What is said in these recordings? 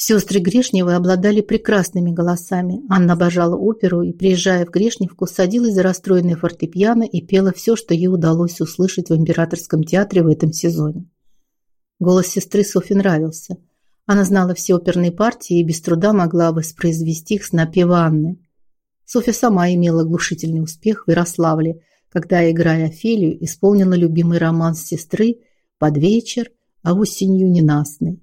Сестры Грешневы обладали прекрасными голосами. Анна обожала оперу и, приезжая в Грешневку, садилась за расстроенное фортепиано и пела все, что ей удалось услышать в Императорском театре в этом сезоне. Голос сестры Софи нравился. Она знала все оперные партии и без труда могла воспроизвести их с напева Анны. Софья сама имела глушительный успех в Ярославле, когда, играя Офелию, исполнила любимый роман сестры «Под вечер», а осенью ненастный.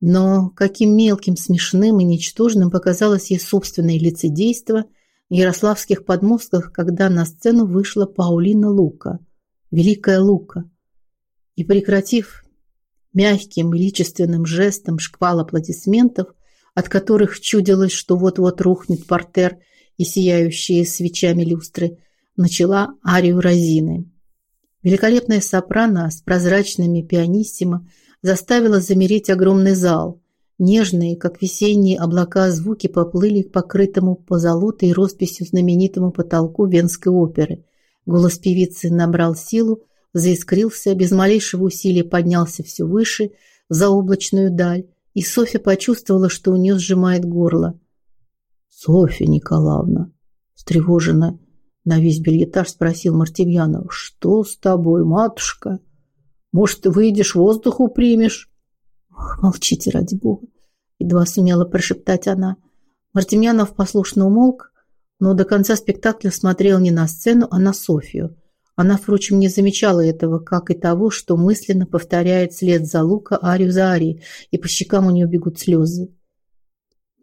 Но каким мелким, смешным и ничтожным показалось ей собственное лицедейство в ярославских подмостках, когда на сцену вышла Паулина Лука, великая Лука. И прекратив мягким величественным жестом шквал аплодисментов, от которых чудилось, что вот-вот рухнет портер и сияющие свечами люстры, начала арию Розины. Великолепная сопрано с прозрачными пианиссимо заставила замереть огромный зал. Нежные, как весенние облака, звуки поплыли к покрытому позолотой росписью знаменитому потолку Венской оперы. Голос певицы набрал силу, заискрился, без малейшего усилия поднялся все выше, в заоблачную даль, и Софья почувствовала, что у нее сжимает горло. «Софья Николаевна!» встревоженно на весь бельетаж спросил Мартемьянов. «Что с тобой, матушка? Может, выйдешь, воздуху примешь?» «Молчите, ради бога!» едва сумела прошептать она. Мартемьянов послушно умолк, но до конца спектакля смотрел не на сцену, а на Софью – она, впрочем, не замечала этого, как и того, что мысленно повторяет след за Лука арию за арией, и по щекам у нее бегут слезы.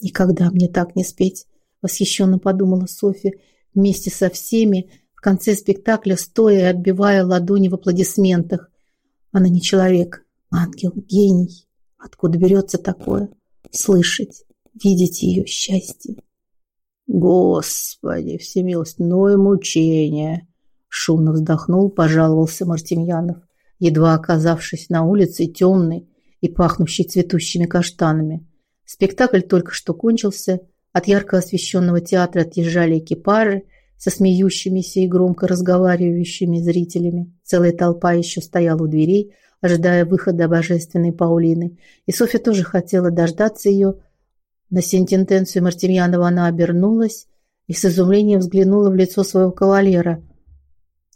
«Никогда мне так не спеть», — восхищенно подумала Софья, вместе со всеми, в конце спектакля стоя и отбивая ладони в аплодисментах. Она не человек, ангел, гений. Откуда берется такое? Слышать, видеть ее счастье. Господи, всемилостное мучение! Шумно вздохнул, пожаловался Мартемьянов, едва оказавшись на улице темной и пахнущей цветущими каштанами. Спектакль только что кончился. От ярко освещенного театра отъезжали экипажи со смеющимися и громко разговаривающими зрителями. Целая толпа еще стояла у дверей, ожидая выхода божественной Паулины. И Софья тоже хотела дождаться ее. На сентентенцию Мартемьянова она обернулась и с изумлением взглянула в лицо своего кавалера –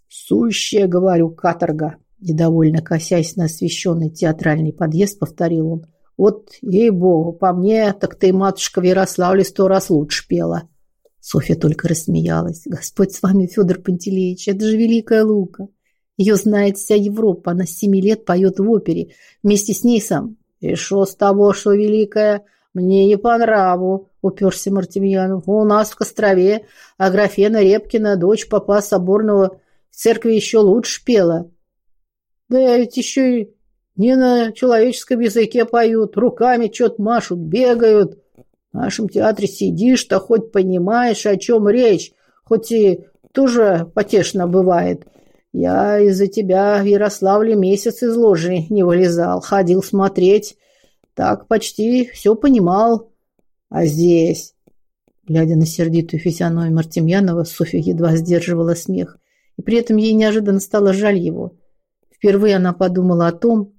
«Сущая, говорю, каторга!» Недовольно косясь на освещенный театральный подъезд, повторил он. «Вот, ей-богу, по мне, так ты, матушка в Ярославле, сто раз лучше пела!» Софья только рассмеялась. «Господь с вами, Федор Пантелеич, это же Великая Лука! Ее знает вся Европа, она с семи лет поет в опере, вместе с ней сам. И что с того, что Великая? Мне не по нраву!» уперся Мартемьянов. «У нас в Кострове Аграфена Репкина, дочь папа соборного в церкви еще лучше пела. Да ведь еще и не на человеческом языке поют, руками что-то машут, бегают. В нашем театре сидишь-то хоть понимаешь, о чем речь, хоть и тоже потешно бывает. Я из-за тебя в Ярославле месяц из ложи не вылезал, ходил смотреть. Так почти все понимал. А здесь, глядя на сердитую физиономию Мартемьянова, Софья едва сдерживала смех и при этом ей неожиданно стало жаль его. Впервые она подумала о том,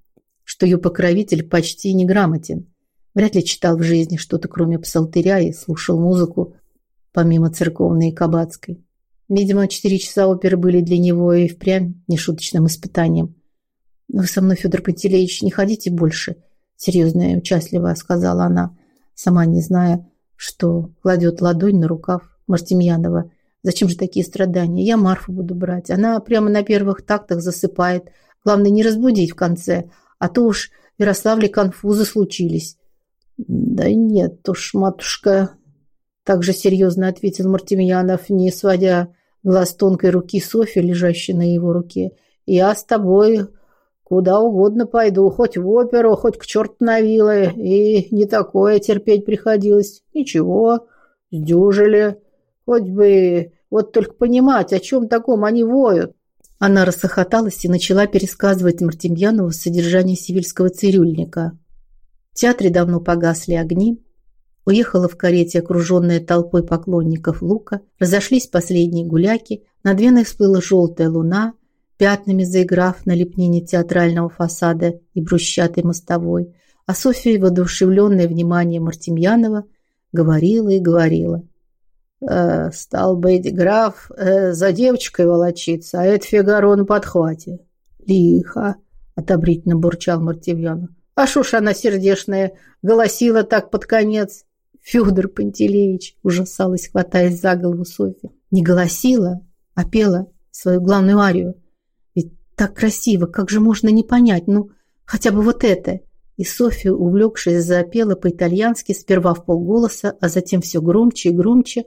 что ее покровитель почти неграмотен. Вряд ли читал в жизни что-то, кроме псалтыря, и слушал музыку, помимо церковной и кабацкой. Видимо, четыре часа оперы были для него и впрямь нешуточным испытанием. «Вы со мной, Федор Пантелеич, не ходите больше», — серьезно и участливо сказала она, сама не зная, что кладет ладонь на рукав Мартемьянова Зачем же такие страдания? Я Марфу буду брать. Она прямо на первых тактах засыпает. Главное, не разбудить в конце. А то уж Ярославле конфузы случились. Да нет уж, матушка, так же серьезно ответил Мартемьянов, не сводя глаз тонкой руки Софьи, лежащей на его руке. Я с тобой куда угодно пойду, хоть в оперу, хоть к черту на вилы. И не такое терпеть приходилось. Ничего, сдюжили. Хоть бы вот только понимать, о чем таком они воют. Она рассохоталась и начала пересказывать Мартемьянову содержание сивильского цирюльника. Театре давно погасли огни. Уехала в карете, окруженная толпой поклонников лука. Разошлись последние гуляки. Над Веной всплыла желтая луна, пятнами заиграв на лепнине театрального фасада и брусчатой мостовой. А Софья, воодушевленная вниманием Мартемьянова, говорила и говорила. «Э, «Стал быть, граф э, за девочкой волочиться, а это Фигаро на подхвате». «Лихо», — одобрительно бурчал Мартемьянов. «А шо ж она сердешная, голосила так под конец?» Федор Пантелеич, ужасалась, хватаясь за голову Софья. Не голосила, а пела свою главную арию. Ведь так красиво, как же можно не понять, ну, хотя бы вот это. И Софья, увлекшись, запела по-итальянски, сперва в полголоса, а затем все громче и громче.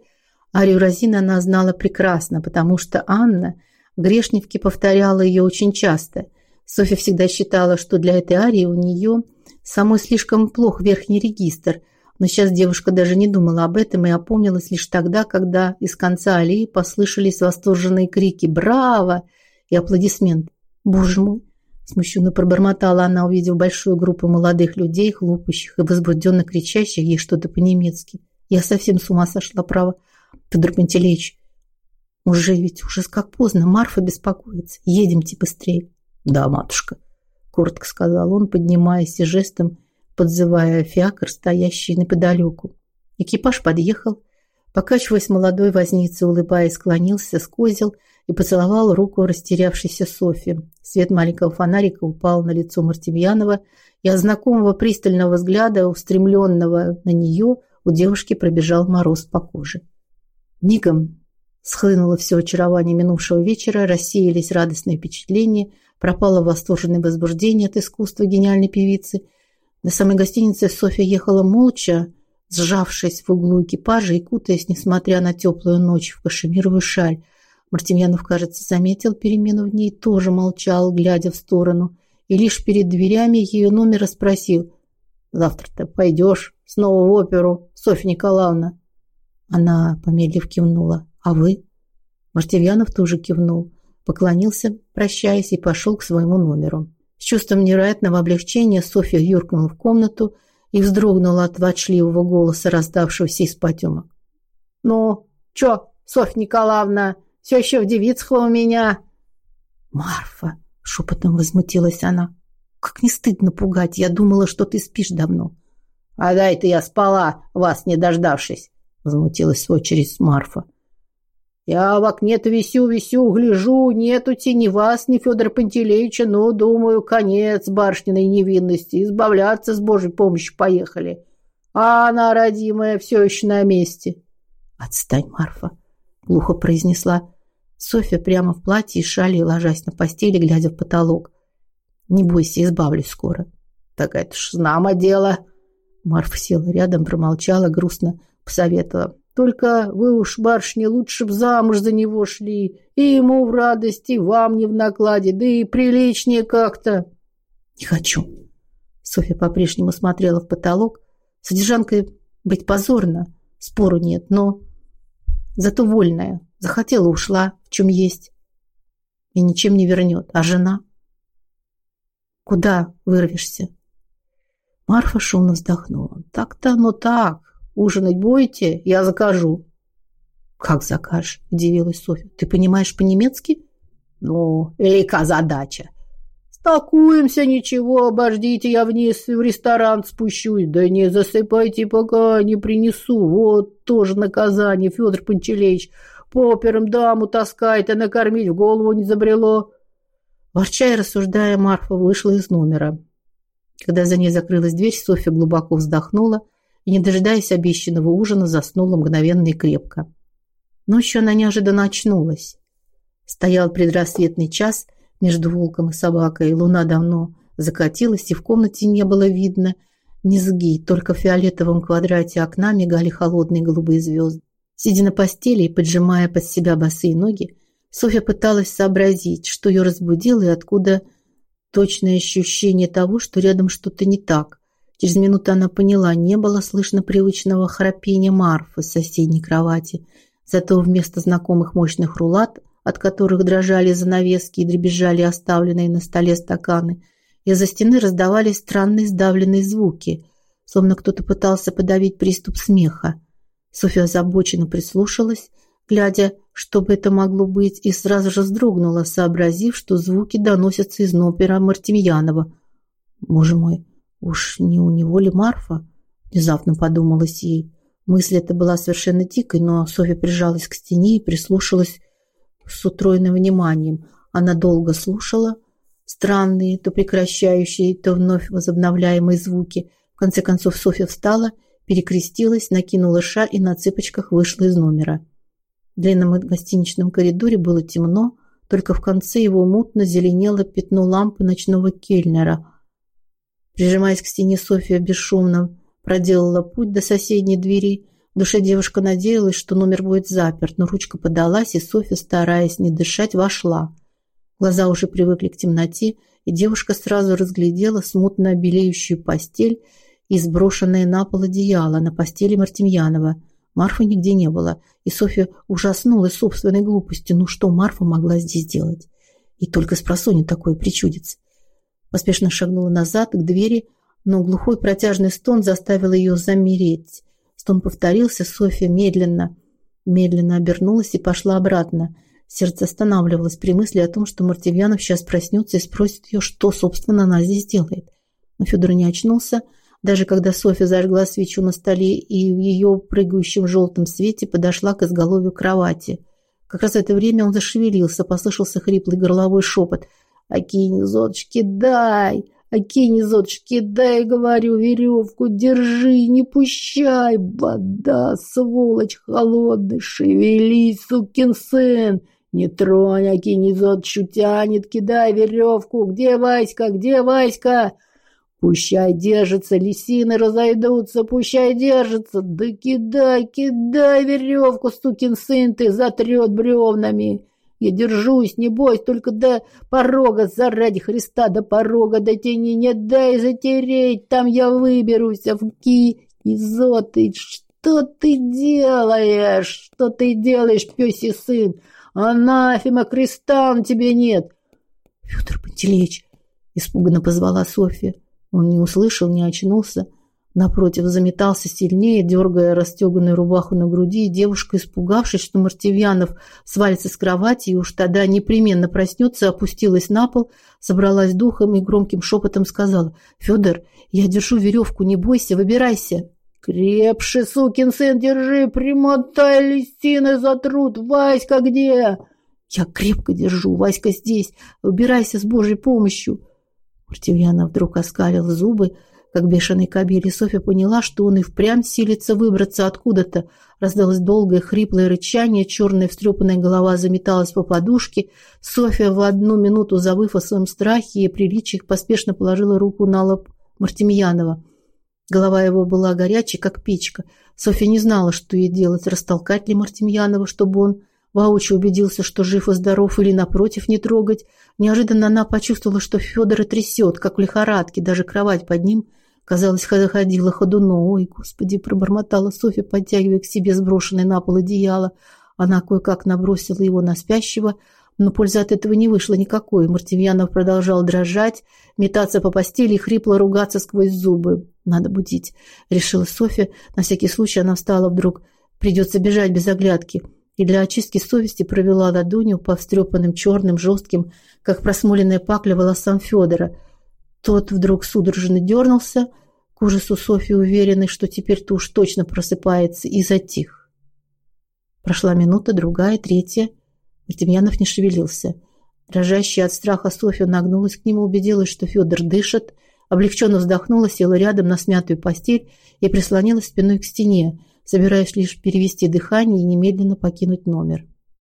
Арию Розина она знала прекрасно, потому что Анна Грешневки повторяла ее очень часто. Софья всегда считала, что для этой арии у нее самой слишком плох верхний регистр – но сейчас девушка даже не думала об этом и опомнилась лишь тогда, когда из конца аллеи послышались восторженные крики «Браво!» и аплодисменты. «Боже мой!» – смущенно пробормотала она, увидев большую группу молодых людей, хлопающих и возбужденно кричащих ей что-то по-немецки. «Я совсем с ума сошла, право. Федор Пантелеич, уже ведь уже как поздно, Марфа беспокоится. Едемте быстрее». «Да, матушка», – коротко сказал он, поднимаясь и жестом подзывая фиакр, стоящий неподалеку. Экипаж подъехал. Покачиваясь, молодой возница, улыбаясь, склонился с козел и поцеловал руку растерявшейся Софьи. Свет маленького фонарика упал на лицо Мартемьянова, и от знакомого пристального взгляда, устремленного на нее, у девушки пробежал мороз по коже. Мигом схлынуло все очарование минувшего вечера, рассеялись радостные впечатления, пропало восторженное возбуждение от искусства гениальной певицы – до самой гостиницы Софья ехала молча, сжавшись в углу экипажа и кутаясь, несмотря на теплую ночь, в кашемировую шаль. Мартемьянов, кажется, заметил перемену в ней, тоже молчал, глядя в сторону, и лишь перед дверями ее номера спросил «Завтра-то пойдешь снова в оперу, Софья Николаевна?» Она, помедлив, кивнула. «А вы?» Мартемьянов тоже кивнул, поклонился, прощаясь, и пошел к своему номеру. С чувством невероятного облегчения Софья юркнула в комнату и вздрогнула от ворчливого голоса, раздавшегося из потемок. «Ну, чё, Софья Николаевна, все еще в девицах у меня?» «Марфа!» — шепотом возмутилась она. «Как не стыдно пугать, я думала, что ты спишь давно». «А дай-то я спала, вас не дождавшись!» — возмутилась в очередь Марфа. Я в окне-то висю-висю, гляжу, нету ни вас, ни Федора Пантелеича, ну, думаю, конец барышниной невинности, избавляться с Божьей помощью поехали. А она, родимая, все еще на месте. Отстань, Марфа, глухо произнесла Софья прямо в платье и шали, ложась на постели, глядя в потолок. Не бойся, избавлюсь скоро. Так это ж знамо дело. Марфа села рядом, промолчала, грустно посоветовала. Только вы уж, барышня, лучше б замуж за него шли. И ему в радость, и вам не в накладе, да и приличнее как-то. Не хочу. Софья по-прежнему смотрела в потолок. Содержанкой быть позорно, спору нет, но зато вольная. Захотела, ушла, в чем есть. И ничем не вернет. А жена? Куда вырвешься? Марфа шумно вздохнула. Так-то оно так. Ужинать будете? Я закажу». «Как закажешь?» – удивилась Софья. «Ты понимаешь по-немецки?» «Ну, велика задача». «Стакуемся, ничего, обождите, я вниз в ресторан спущусь. Да не засыпайте, пока не принесу. Вот тоже наказание, Федор Пантелеич. По операм даму таскает, а накормить в голову не забрело». Ворча и рассуждая, Марфа вышла из номера. Когда за ней закрылась дверь, Софья глубоко вздохнула и, не дожидаясь обещанного ужина, заснула мгновенно и крепко. Ночью она неожиданно очнулась. Стоял предрассветный час между волком и собакой, луна давно закатилась, и в комнате не было видно низги, только в фиолетовом квадрате окна мигали холодные голубые звезды. Сидя на постели и поджимая под себя босые ноги, Софья пыталась сообразить, что ее разбудило и откуда точное ощущение того, что рядом что-то не так. Через минуту она поняла, не было слышно привычного храпения Марфы с соседней кровати. Зато вместо знакомых мощных рулат, от которых дрожали занавески и дребезжали оставленные на столе стаканы, из-за стены раздавались странные сдавленные звуки, словно кто-то пытался подавить приступ смеха. Софья озабоченно прислушалась, глядя, что бы это могло быть, и сразу же вздрогнула, сообразив, что звуки доносятся из нопера Мартемьянова. «Боже мой, Уж не у него ли Марфа? Внезапно подумалось ей. Мысль эта была совершенно дикой, но Софья прижалась к стене и прислушалась с утроенным вниманием. Она долго слушала странные, то прекращающие, то вновь возобновляемые звуки. В конце концов Софья встала, перекрестилась, накинула шаль и на цыпочках вышла из номера. В длинном гостиничном коридоре было темно, только в конце его мутно зеленело пятно лампы ночного кельнера. Прижимаясь к стене, Софья бесшумно проделала путь до соседней двери. В душе девушка надеялась, что номер будет заперт, но ручка подалась, и Софья, стараясь не дышать, вошла. Глаза уже привыкли к темноте, и девушка сразу разглядела смутно белеющую постель и сброшенное на пол одеяло на постели Мартемьянова. Марфы нигде не было, и Софья ужаснулась собственной глупостью. Ну что Марфа могла здесь делать? И только с просонья такое причудится. Поспешно шагнула назад к двери, но глухой протяжный стон заставил ее замереть. Стон повторился, Софья медленно, медленно обернулась и пошла обратно. Сердце останавливалось при мысли о том, что Мартемьянов сейчас проснется и спросит ее, что, собственно, она здесь делает. Но Федор не очнулся, даже когда Софья зажгла свечу на столе и в ее прыгающем желтом свете подошла к изголовью кровати. Как раз в это время он зашевелился, послышался хриплый горловой шепот. «Акинь, зодочки, дай! Акинь, зодочки, дай, говорю, веревку, держи, не пущай! Вода, сволочь холодный, шевелись, сукин сын!» «Не тронь, Акинь, зодчу тянет, кидай веревку! Где Васька, где Васька?» Пущай держится, лисины разойдутся, пущай держится. Да кидай, кидай веревку, стукин сын ты, затрет бревнами. Я держусь, не бойся, только до порога, заради Христа, до порога дотяни, не дай затереть, там я выберусь, а в ки... Изоты, что ты делаешь? Что ты делаешь, пёсий сын? Анафема, креста на тебе нет. Федор Пантелеич, испуганно позвала Софья. Он не услышал, не очнулся. Напротив, заметался сильнее, дергая расстеганную рубаху на груди, и девушка, испугавшись, что Мартивьянов свалится с кровати и уж тогда непременно проснется, опустилась на пол, собралась духом и громким шепотом сказала «Федор, я держу веревку, не бойся, выбирайся». «Крепше, сукин сын, держи, примотай листины затрут, Васька где?» «Я крепко держу, Васька здесь, выбирайся с Божьей помощью». Мартемьянов вдруг оскалил зубы, как бешеный кобель, и Софья поняла, что он и впрямь силится выбраться откуда-то. Раздалось долгое хриплое рычание, черная встрепанная голова заметалась по подушке. Софья в одну минуту, забыв о своем страхе и приличиях, поспешно положила руку на лоб Мартемьянова. Голова его была горячей, как печка. Софья не знала, что ей делать, растолкать ли Мартемьянова, чтобы он воочию убедился, что жив и здоров, или, напротив, не трогать. Неожиданно она почувствовала, что Федора трясет, как в лихорадке, даже кровать под ним, казалось, ходила ходуно. «Ой, Господи!» – пробормотала Софья, подтягивая к себе сброшенное на пол одеяло. Она кое-как набросила его на спящего, но пользы от этого не вышло никакой. Мартемьянов продолжал дрожать, метаться по постели и хрипло ругаться сквозь зубы. «Надо будить», – решила Софья. На всякий случай она встала вдруг. «Придется бежать без оглядки» и для очистки совести провела ладонью по встрепанным черным, жестким, как просмоленная пакля, волосам Федора. Тот вдруг судорожно дернулся, к ужасу Софьи уверенный, что теперь-то уж точно просыпается, и затих. Прошла минута, другая, третья. Мартемьянов не шевелился. Дрожащая от страха Софья нагнулась к нему, убедилась, что Федор дышит, облегченно вздохнула, села рядом на смятую постель и прислонилась спиной к стене, собираясь лишь перевести дыхание и немедленно покинуть номер.